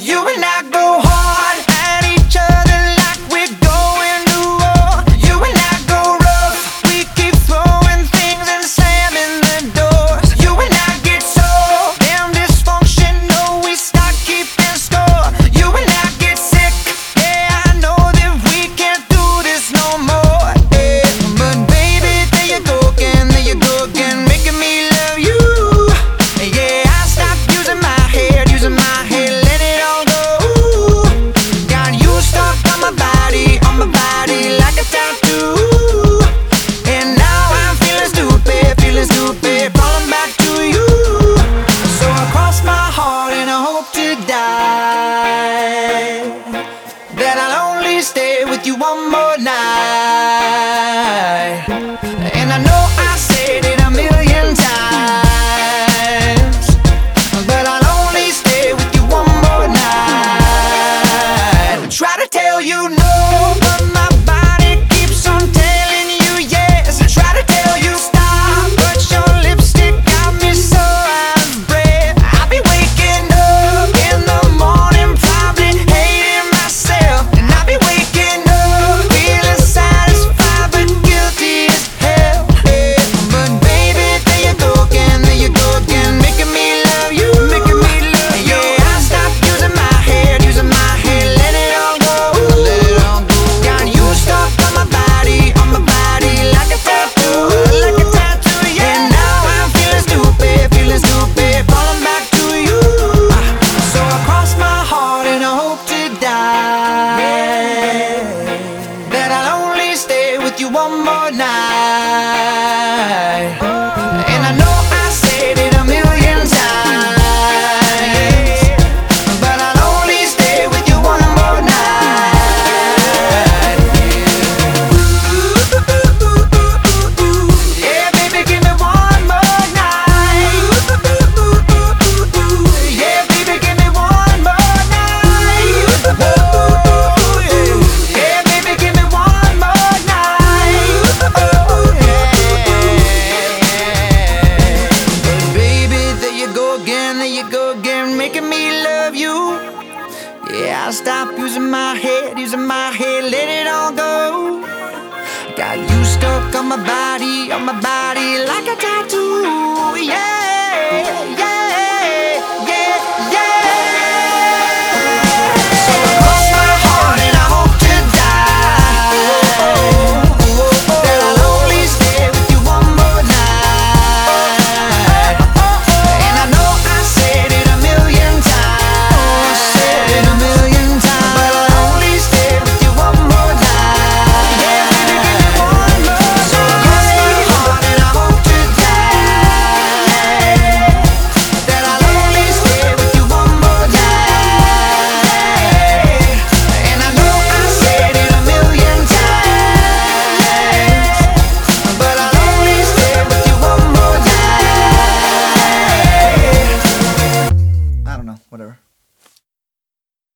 you and I go home. you one more night. of you. Yeah, I stop using my head, using my head, let it all go. Got you stuck on my body, on my body like a tattoo. Yeah, yeah.